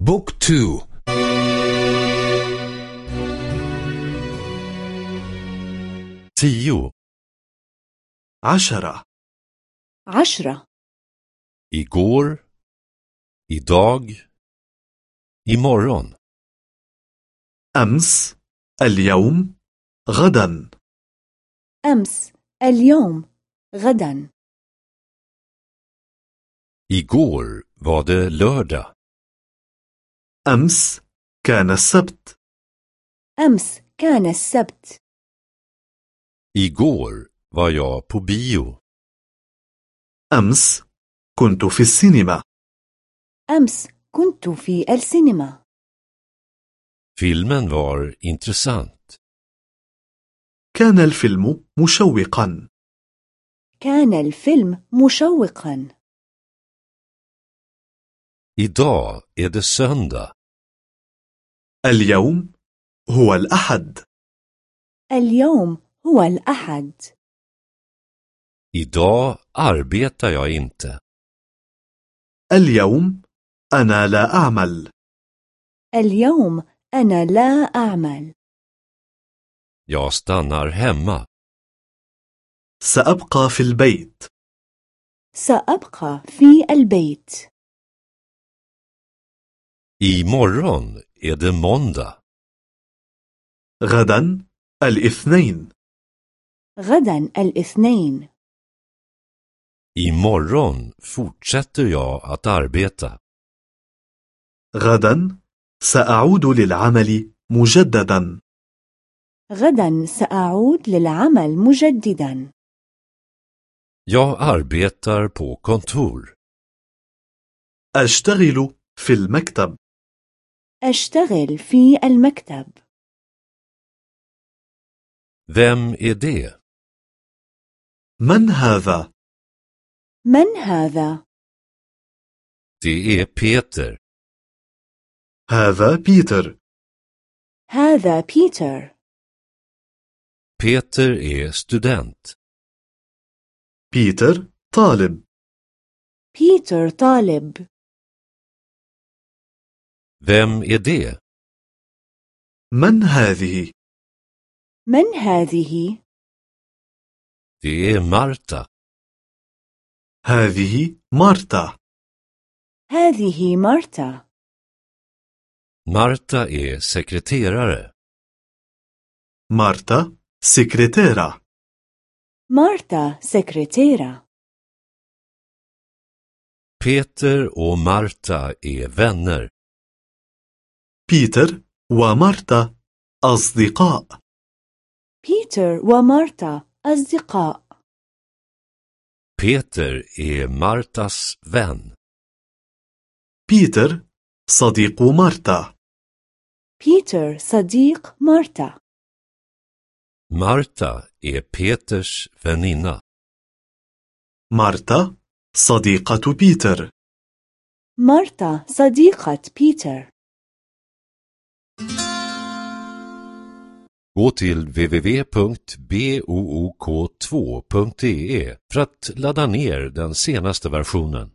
بوك تو. tio, عشرة. عشرة. Igår, idag, imorgon, أمس اليوم غدا. أمس اليوم غدا. Igår var det lördag, أمس كان السبت. أمس كان السبت. Igår var jag på bio, أمس كنت في السينما. أمس كنت في السينما. Filmen var intressant, كان الفيلم مشوقا. كان الفيلم مشوقا. Idag är det söndag, اليوم هو الأحد. اليوم هو الأحد. idag arbetar jag inte, اليوم أنا لا أعمل. اليوم أنا لا أعمل. Jag stannar hemma, سأبقى في البيت. سأبقى في البيت. Imorgon är det måndag, غدا الاثنين. غدا الاثنين. Imorgon fortsätter jag att arbeta. غدا سأعود للعمل مجددا. غدا سأعود للعمل مجددا. Jag arbetar på kontor. أشتغل في المكتب. أشتغل في المكتب Vem är det? من هذا؟ من هذا؟ Det är Peter. هذا بيتر هذا بيتر Peter är student. بيتر طالب بيتر طالب Vem är det? من هذه؟ من هذه؟ Det är Marta. هذه مارتا هذه مارتا Marta är sekreterare. مارتا سكرتيرة مارتا سكرتيرة Peter och Marta är vänner. بيتر ومارتا أصدقاء بيتر ومارتا أصدقاء Peter är Martas vän. بيتر صديق مارتا بيتر صديق مارتا Marta är Peters väninna. مارتا صديقة بيتر مارتا صديقة بيتر Gå till www.book2.de för att ladda ner den senaste versionen.